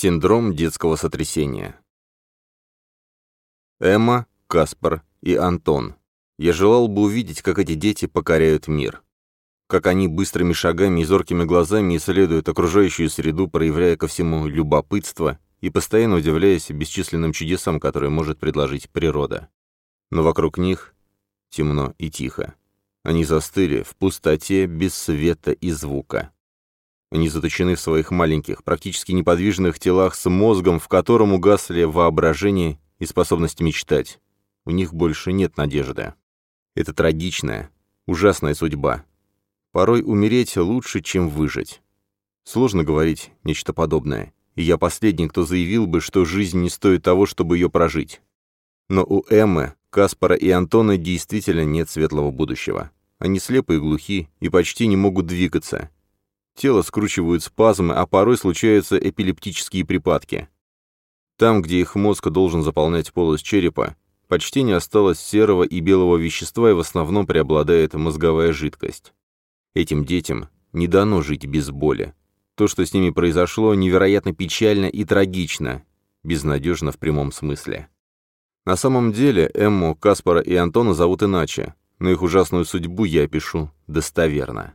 Синдром детского сотрясения. Эмма, Каспар и Антон. Я желал бы увидеть, как эти дети покоряют мир. Как они быстрыми шагами и зоркими глазами исследуют окружающую среду, проявляя ко всему любопытство и постоянно удивляясь бесчисленным чудесам, которые может предложить природа. Но вокруг них темно и тихо. Они застыли в пустоте без света и звука. Они заточены в своих маленьких, практически неподвижных телах с мозгом, в котором угасли воображение и способность мечтать. У них больше нет надежды. Это трагичная, ужасная судьба. Порой умереть лучше, чем выжить. Сложно говорить нечто подобное, и я последний, кто заявил бы, что жизнь не стоит того, чтобы ее прожить. Но у Эммы, Каспара и Антона действительно нет светлого будущего. Они слепы и глухи, и почти не могут двигаться, Тело скручивают спазмы, а порой случаются эпилептические припадки. Там, где их мозг должен заполнять полость черепа, почти не осталось серого и белого вещества, и в основном преобладает мозговая жидкость. Этим детям не дано жить без боли. То, что с ними произошло, невероятно печально и трагично, безнадежно в прямом смысле. На самом деле Эмму, Каспара и Антона зовут иначе, но их ужасную судьбу я опишу достоверно.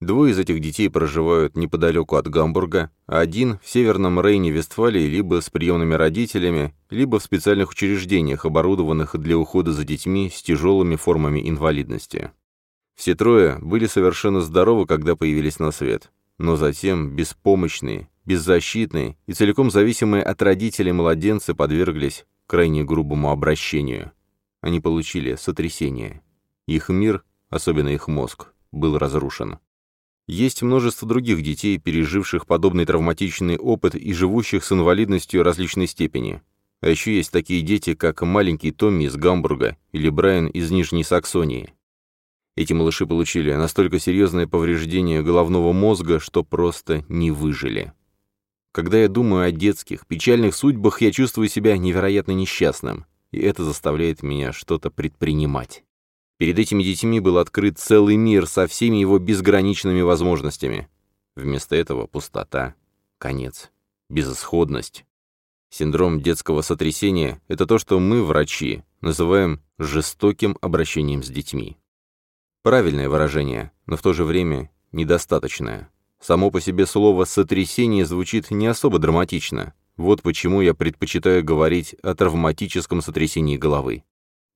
Двое из этих детей проживают неподалеку от Гамбурга, один в северном Рейне, Вестфалии, либо с приемными родителями, либо в специальных учреждениях, оборудованных для ухода за детьми с тяжелыми формами инвалидности. Все трое были совершенно здоровы, когда появились на свет, но затем беспомощные, беззащитные и целиком зависимые от родителей младенцы подверглись крайне грубому обращению. Они получили сотрясение. Их мир, особенно их мозг, был разрушен. Есть множество других детей, переживших подобный травматичный опыт и живущих с инвалидностью различной степени. А еще есть такие дети, как маленький Томми из Гамбурга или Брайан из Нижней Саксонии. Эти малыши получили настолько серьезное повреждение головного мозга, что просто не выжили. Когда я думаю о детских, печальных судьбах, я чувствую себя невероятно несчастным, и это заставляет меня что-то предпринимать. Перед этими детьми был открыт целый мир со всеми его безграничными возможностями. Вместо этого пустота, конец, безысходность. Синдром детского сотрясения – это то, что мы, врачи, называем жестоким обращением с детьми. Правильное выражение, но в то же время недостаточное. Само по себе слово «сотрясение» звучит не особо драматично. Вот почему я предпочитаю говорить о травматическом сотрясении головы.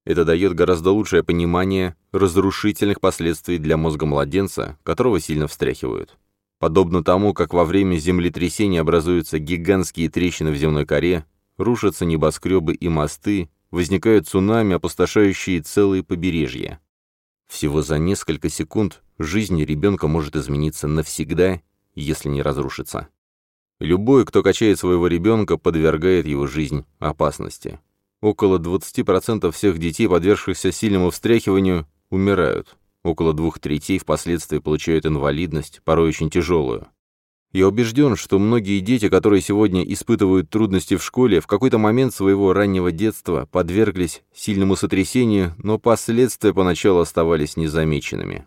Это дает гораздо лучшее понимание разрушительных последствий для мозга младенца, которого сильно встряхивают. Подобно тому, как во время землетрясения образуются гигантские трещины в земной коре, рушатся небоскребы и мосты, возникают цунами, опустошающие целые побережья. Всего за несколько секунд жизнь ребенка может измениться навсегда, если не разрушится. Любой, кто качает своего ребенка, подвергает его жизнь опасности. Около 20% всех детей, подвергшихся сильному встряхиванию, умирают. Около двух третей впоследствии получают инвалидность, порой очень тяжелую. Я убежден, что многие дети, которые сегодня испытывают трудности в школе, в какой-то момент своего раннего детства подверглись сильному сотрясению, но последствия поначалу оставались незамеченными.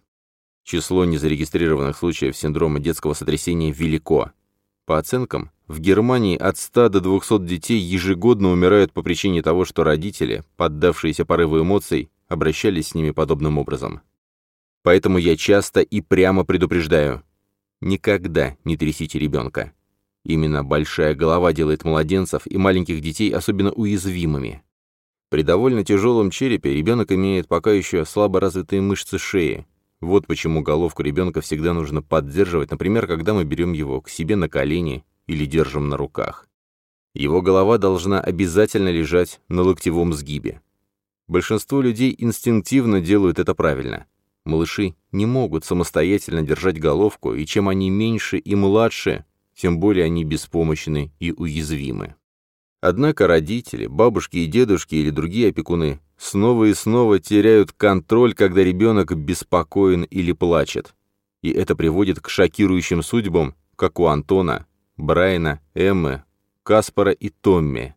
Число незарегистрированных случаев синдрома детского сотрясения велико. По оценкам, в Германии от 100 до 200 детей ежегодно умирают по причине того, что родители, поддавшиеся порыву эмоций, обращались с ними подобным образом. Поэтому я часто и прямо предупреждаю, никогда не трясите ребенка. Именно большая голова делает младенцев и маленьких детей особенно уязвимыми. При довольно тяжелом черепе ребенок имеет пока еще слабо развитые мышцы шеи, вот почему головку ребенка всегда нужно поддерживать, например, когда мы берем его к себе на колени или держим на руках. Его голова должна обязательно лежать на локтевом сгибе. Большинство людей инстинктивно делают это правильно. Малыши не могут самостоятельно держать головку, и чем они меньше и младше, тем более они беспомощны и уязвимы. Однако родители, бабушки и дедушки или другие опекуны снова и снова теряют контроль, когда ребенок беспокоен или плачет. И это приводит к шокирующим судьбам, как у Антона, Брайана, Эммы, Каспара и Томми.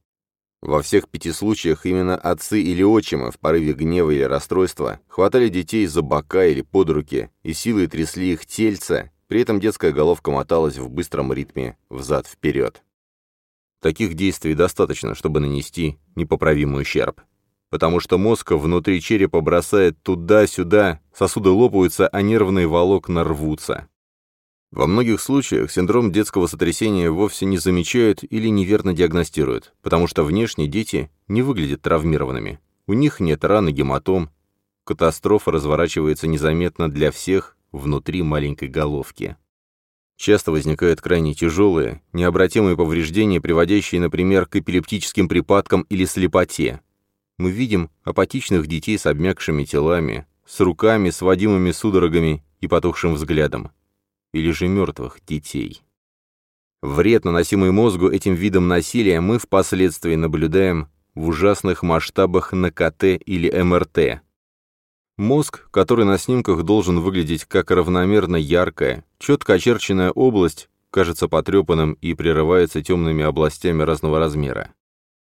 Во всех пяти случаях именно отцы или отчимы в порыве гнева или расстройства хватали детей за бока или под руки и силой трясли их тельца, при этом детская головка моталась в быстром ритме взад-вперед. Таких действий достаточно, чтобы нанести непоправимый ущерб. Потому что мозг внутри черепа бросает туда-сюда, сосуды лопаются, а нервные волокна рвутся. Во многих случаях синдром детского сотрясения вовсе не замечают или неверно диагностируют, потому что внешне дети не выглядят травмированными. У них нет ран и гематом. Катастрофа разворачивается незаметно для всех внутри маленькой головки. Часто возникают крайне тяжелые, необратимые повреждения, приводящие, например, к эпилептическим припадкам или слепоте. Мы видим апатичных детей с обмякшими телами, с руками, сводимыми судорогами и потухшим взглядом или же мертвых детей. Вред, наносимый мозгу этим видом насилия, мы впоследствии наблюдаем в ужасных масштабах на КТ или МРТ. Мозг, который на снимках должен выглядеть как равномерно яркая, четко очерченная область, кажется потрепанным и прерывается темными областями разного размера.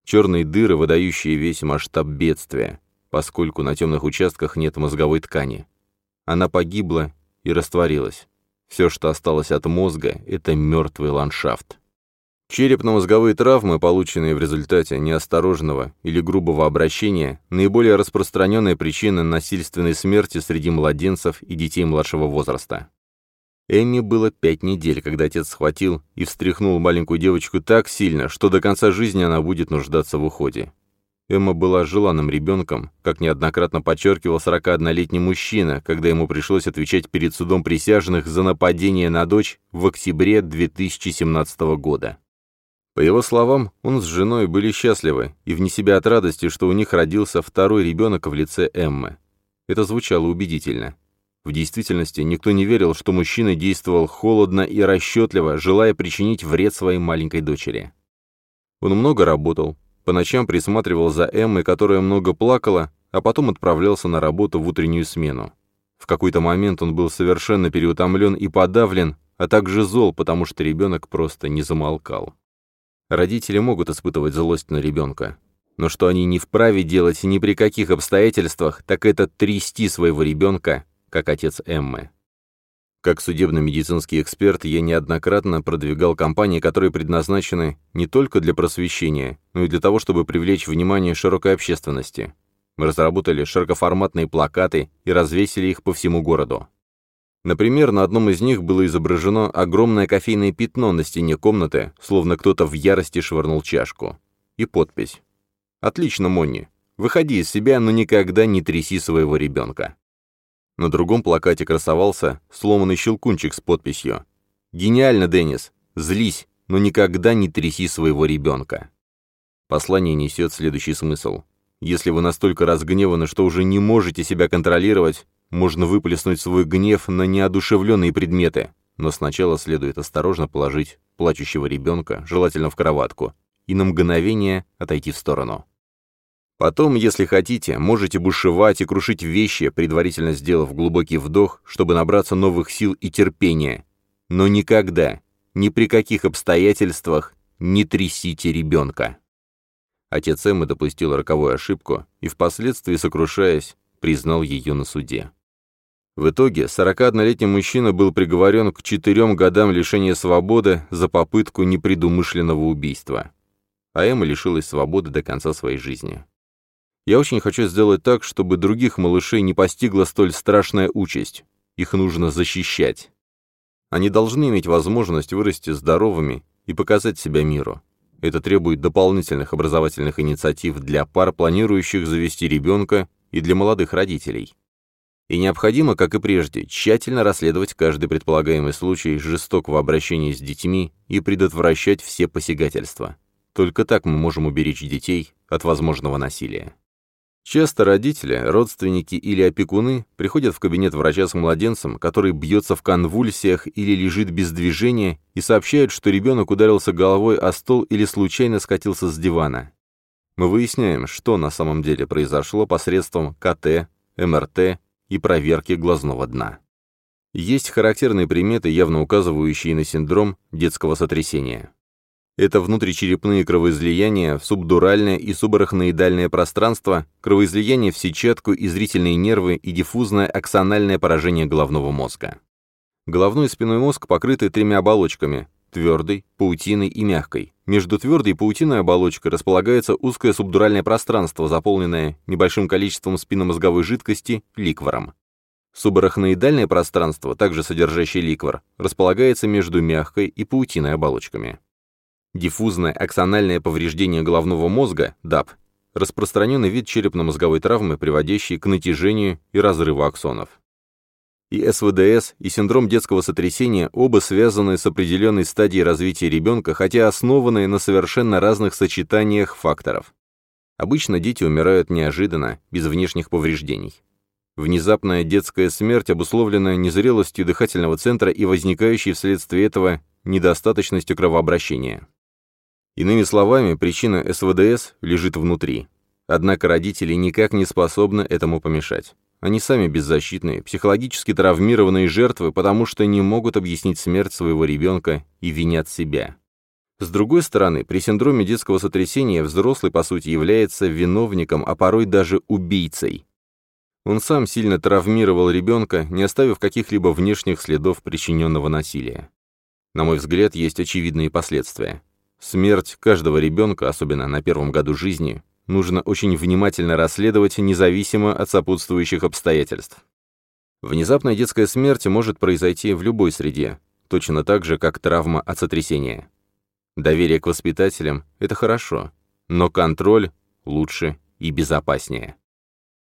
Черные дыры, выдающие весь масштаб бедствия, поскольку на темных участках нет мозговой ткани. Она погибла и растворилась. Все, что осталось от мозга, это мертвый ландшафт. Черепно-мозговые травмы, полученные в результате неосторожного или грубого обращения, наиболее распространенная причина насильственной смерти среди младенцев и детей младшего возраста. Эмми было пять недель, когда отец схватил и встряхнул маленькую девочку так сильно, что до конца жизни она будет нуждаться в уходе. Эмма была желанным ребенком, как неоднократно подчеркивал 41-летний мужчина, когда ему пришлось отвечать перед судом присяжных за нападение на дочь в октябре 2017 года. По его словам, он с женой были счастливы и вне себя от радости, что у них родился второй ребенок в лице Эммы. Это звучало убедительно. В действительности никто не верил, что мужчина действовал холодно и расчетливо, желая причинить вред своей маленькой дочери. Он много работал, по ночам присматривал за Эммой, которая много плакала, а потом отправлялся на работу в утреннюю смену. В какой-то момент он был совершенно переутомлен и подавлен, а также зол, потому что ребенок просто не замолкал. Родители могут испытывать злость на ребенка. Но что они не вправе делать ни при каких обстоятельствах, так это трясти своего ребенка, как отец Эммы. Как судебно-медицинский эксперт, я неоднократно продвигал кампании, которые предназначены не только для просвещения, но и для того, чтобы привлечь внимание широкой общественности. Мы разработали широкоформатные плакаты и развесили их по всему городу. Например, на одном из них было изображено огромное кофейное пятно на стене комнаты, словно кто-то в ярости швырнул чашку. И подпись. «Отлично, Монни. Выходи из себя, но никогда не тряси своего ребенка». На другом плакате красовался сломанный щелкунчик с подписью «Гениально, Деннис! Злись, но никогда не тряси своего ребенка». Послание несет следующий смысл. Если вы настолько разгневаны, что уже не можете себя контролировать, можно выплеснуть свой гнев на неодушевленные предметы, но сначала следует осторожно положить плачущего ребенка, желательно в кроватку, и на мгновение отойти в сторону. Потом, если хотите, можете бушевать и крушить вещи, предварительно сделав глубокий вдох, чтобы набраться новых сил и терпения. Но никогда, ни при каких обстоятельствах не трясите ребенка. Отец Эммы допустил роковую ошибку и, впоследствии сокрушаясь, признал ее на суде. В итоге 41-летний мужчина был приговорен к четырем годам лишения свободы за попытку непредумышленного убийства. А Эмма лишилась свободы до конца своей жизни. Я очень хочу сделать так, чтобы других малышей не постигла столь страшная участь. Их нужно защищать. Они должны иметь возможность вырасти здоровыми и показать себя миру. Это требует дополнительных образовательных инициатив для пар, планирующих завести ребенка, и для молодых родителей. И необходимо, как и прежде, тщательно расследовать каждый предполагаемый случай жестокого обращения с детьми и предотвращать все посягательства. Только так мы можем уберечь детей от возможного насилия. Часто родители, родственники или опекуны приходят в кабинет врача с младенцем, который бьется в конвульсиях или лежит без движения, и сообщают, что ребенок ударился головой о стол или случайно скатился с дивана. Мы выясняем, что на самом деле произошло посредством КТ, МРТ и проверки глазного дна. Есть характерные приметы, явно указывающие на синдром детского сотрясения. Это внутричерепные кровоизлияния в субдуральное и субарахноидальное пространство, кровоизлияние в сетчатку и зрительные нервы и диффузное аксональное поражение головного мозга. Головной и спинной мозг покрыты тремя оболочками твердой, паутиной и мягкой. Между твердой и паутиной оболочкой располагается узкое субдуральное пространство, заполненное небольшим количеством спинномозговой жидкости – ликвором. Субарахноидальное пространство, также содержащее ликвор, располагается между мягкой и паутиной оболочками. Диффузное аксональное повреждение головного мозга, ДАП, распространенный вид черепно-мозговой травмы, приводящий к натяжению и разрыву аксонов. И СВДС, и синдром детского сотрясения оба связаны с определенной стадией развития ребенка, хотя основаны на совершенно разных сочетаниях факторов. Обычно дети умирают неожиданно, без внешних повреждений. Внезапная детская смерть обусловлена незрелостью дыхательного центра и возникающей вследствие этого недостаточностью кровообращения. Иными словами, причина СВДС лежит внутри. Однако родители никак не способны этому помешать. Они сами беззащитные, психологически травмированные жертвы, потому что не могут объяснить смерть своего ребенка и винят себя. С другой стороны, при синдроме детского сотрясения взрослый, по сути, является виновником, а порой даже убийцей. Он сам сильно травмировал ребенка, не оставив каких-либо внешних следов причиненного насилия. На мой взгляд, есть очевидные последствия. Смерть каждого ребенка, особенно на первом году жизни, нужно очень внимательно расследовать, независимо от сопутствующих обстоятельств. Внезапная детская смерть может произойти в любой среде, точно так же, как травма от сотрясения. Доверие к воспитателям – это хорошо, но контроль лучше и безопаснее.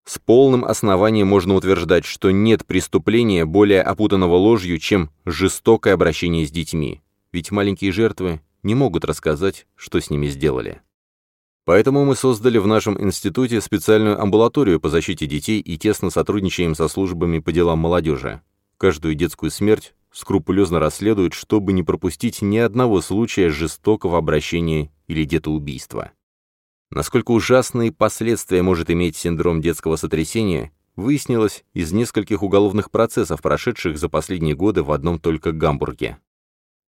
С полным основанием можно утверждать, что нет преступления более опутанного ложью, чем жестокое обращение с детьми, ведь маленькие жертвы не могут рассказать, что с ними сделали. Поэтому мы создали в нашем институте специальную амбулаторию по защите детей и тесно сотрудничаем со службами по делам молодежи. Каждую детскую смерть скрупулезно расследуют, чтобы не пропустить ни одного случая жестокого обращения или детоубийства. Насколько ужасные последствия может иметь синдром детского сотрясения, выяснилось из нескольких уголовных процессов, прошедших за последние годы в одном только Гамбурге.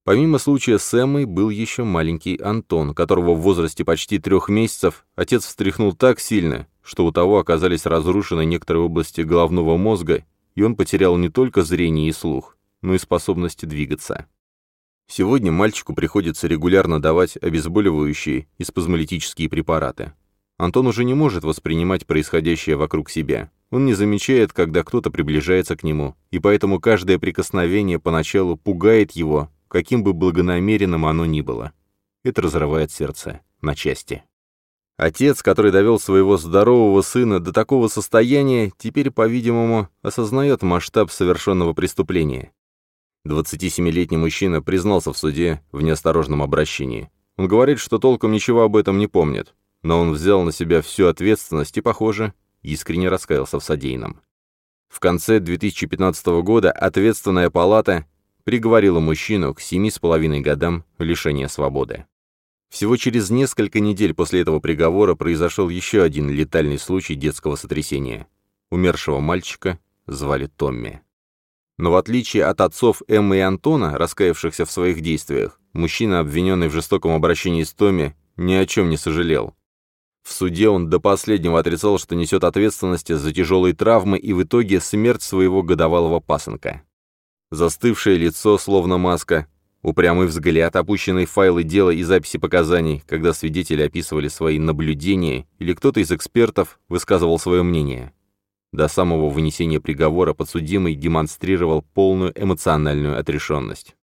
Помимо случая с Эммой был еще маленький Антон, которого в возрасте почти трех месяцев отец встряхнул так сильно, что у того оказались разрушены некоторые области головного мозга, и он потерял не только зрение и слух, но и способность двигаться. Сегодня мальчику приходится регулярно давать обезболивающие и спазмолитические препараты. Антон уже не может воспринимать происходящее вокруг себя. Он не замечает, когда кто-то приближается к нему, и поэтому каждое прикосновение поначалу пугает его, каким бы благонамеренным оно ни было. Это разрывает сердце на части. Отец, который довел своего здорового сына до такого состояния, теперь, по-видимому, осознает масштаб совершенного преступления 27-летний мужчина признался в суде в неосторожном обращении. Он говорит, что толком ничего об этом не помнит, но он взял на себя всю ответственность и, похоже, искренне раскаялся в содеянном. В конце 2015 года ответственная палата приговорила мужчину к 7,5 годам лишения свободы. Всего через несколько недель после этого приговора произошел еще один летальный случай детского сотрясения. Умершего мальчика звали Томми. Но в отличие от отцов Эммы и Антона, раскаявшихся в своих действиях, мужчина, обвиненный в жестоком обращении с Томми, ни о чем не сожалел. В суде он до последнего отрицал, что несет ответственность за тяжелые травмы и в итоге смерть своего годовалого пасынка. Застывшее лицо, словно маска, упрямый взгляд, опущенные файлы дела и записи показаний, когда свидетели описывали свои наблюдения или кто-то из экспертов высказывал свое мнение. До самого вынесения приговора подсудимый демонстрировал полную эмоциональную отрешенность.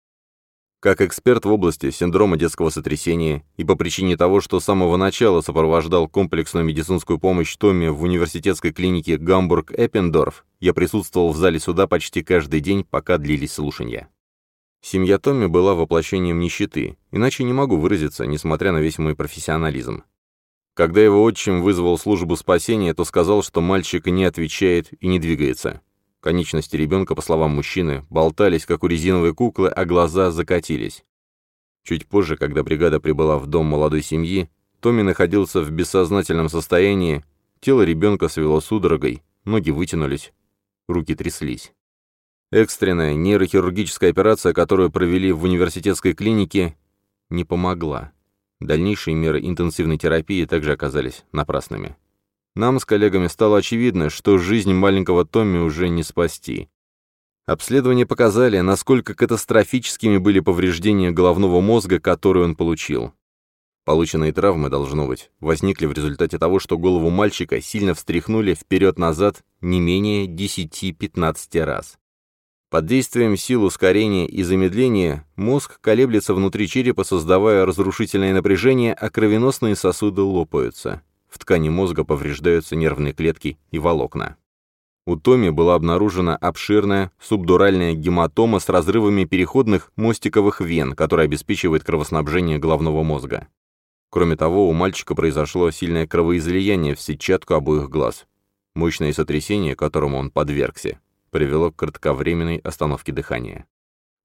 Как эксперт в области синдрома детского сотрясения и по причине того, что с самого начала сопровождал комплексную медицинскую помощь Томми в университетской клинике Гамбург-Эппендорф, я присутствовал в зале суда почти каждый день, пока длились слушания. Семья Томми была воплощением нищеты, иначе не могу выразиться, несмотря на весь мой профессионализм. Когда его отчим вызвал службу спасения, то сказал, что мальчик не отвечает и не двигается. Конечности ребенка, по словам мужчины, болтались, как у резиновой куклы, а глаза закатились. Чуть позже, когда бригада прибыла в дом молодой семьи, Томми находился в бессознательном состоянии, тело ребенка свело судорогой, ноги вытянулись, руки тряслись. Экстренная нейрохирургическая операция, которую провели в университетской клинике, не помогла. Дальнейшие меры интенсивной терапии также оказались напрасными. Нам с коллегами стало очевидно, что жизнь маленького Томми уже не спасти. Обследования показали, насколько катастрофическими были повреждения головного мозга, которые он получил. Полученные травмы, должно быть, возникли в результате того, что голову мальчика сильно встряхнули вперед-назад не менее 10-15 раз. Под действием сил ускорения и замедления мозг колеблется внутри черепа, создавая разрушительное напряжение, а кровеносные сосуды лопаются. В ткани мозга повреждаются нервные клетки и волокна. У Томи была обнаружена обширная субдуральная гематома с разрывами переходных мостиковых вен, которая обеспечивает кровоснабжение головного мозга. Кроме того, у мальчика произошло сильное кровоизлияние в сетчатку обоих глаз. Мощное сотрясение, которому он подвергся, привело к кратковременной остановке дыхания.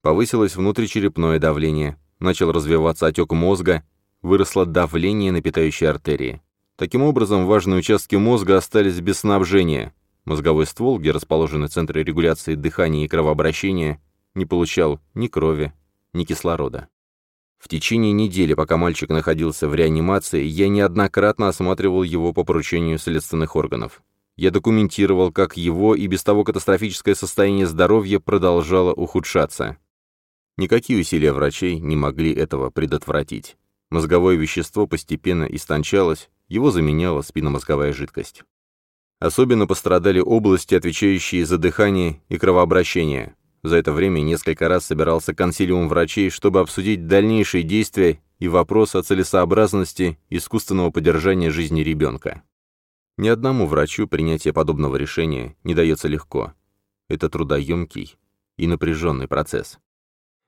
Повысилось внутричерепное давление, начал развиваться отек мозга, выросло давление на питающие артерии. Таким образом, важные участки мозга остались без снабжения. Мозговой ствол, где расположены центры регуляции дыхания и кровообращения, не получал ни крови, ни кислорода. В течение недели, пока мальчик находился в реанимации, я неоднократно осматривал его по поручению следственных органов. Я документировал, как его и без того катастрофическое состояние здоровья продолжало ухудшаться. Никакие усилия врачей не могли этого предотвратить. Мозговое вещество постепенно истончалось, его заменяла спинномозговая жидкость. Особенно пострадали области, отвечающие за дыхание и кровообращение. За это время несколько раз собирался консилиум врачей, чтобы обсудить дальнейшие действия и вопрос о целесообразности искусственного поддержания жизни ребенка. Ни одному врачу принятие подобного решения не дается легко. Это трудоемкий и напряженный процесс.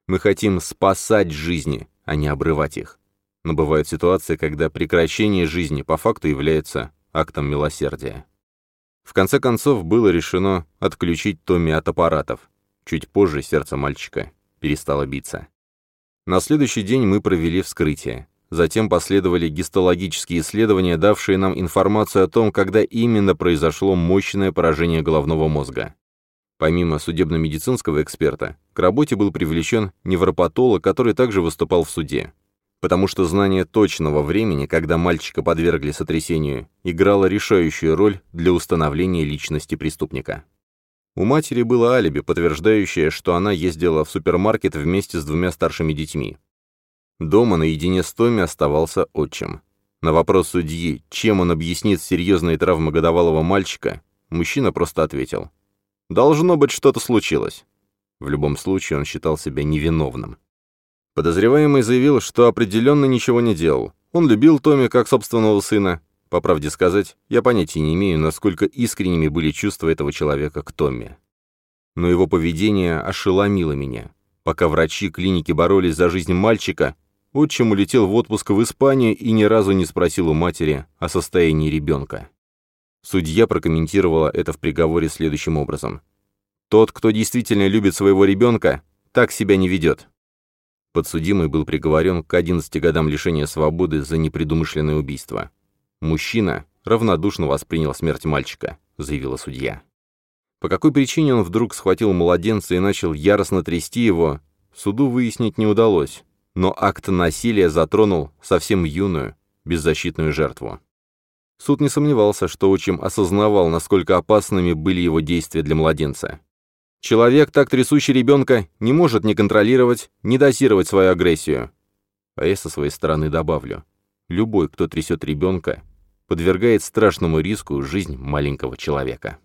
Мы хотим спасать жизни, а не обрывать их. Но бывают ситуации, когда прекращение жизни по факту является актом милосердия. В конце концов, было решено отключить Томми от аппаратов. Чуть позже сердце мальчика перестало биться. На следующий день мы провели вскрытие. Затем последовали гистологические исследования, давшие нам информацию о том, когда именно произошло мощное поражение головного мозга. Помимо судебно-медицинского эксперта, к работе был привлечен невропатолог, который также выступал в суде. Потому что знание точного времени, когда мальчика подвергли сотрясению, играло решающую роль для установления личности преступника. У матери было алиби, подтверждающее, что она ездила в супермаркет вместе с двумя старшими детьми. Дома наедине с Томми оставался отчим. На вопрос судьи, чем он объяснит серьезные травмы годовалого мальчика, мужчина просто ответил. «Должно быть, что-то случилось». В любом случае он считал себя невиновным. Подозреваемый заявил, что определенно ничего не делал. Он любил Томми как собственного сына, по правде сказать, я понятия не имею, насколько искренними были чувства этого человека к Томми. Но его поведение ошеломило меня. Пока врачи клиники боролись за жизнь мальчика, отчим улетел в отпуск в Испанию и ни разу не спросил у матери о состоянии ребенка. Судья прокомментировала это в приговоре следующим образом. «Тот, кто действительно любит своего ребенка, так себя не ведет». Подсудимый был приговорен к 11 годам лишения свободы за непредумышленное убийство. «Мужчина равнодушно воспринял смерть мальчика», — заявила судья. По какой причине он вдруг схватил младенца и начал яростно трясти его, суду выяснить не удалось, но акт насилия затронул совсем юную, беззащитную жертву. Суд не сомневался, что отчим осознавал, насколько опасными были его действия для младенца. Человек, так трясущий ребенка, не может не контролировать, не дозировать свою агрессию. А я со своей стороны добавлю. Любой, кто трясет ребенка, подвергает страшному риску жизнь маленького человека.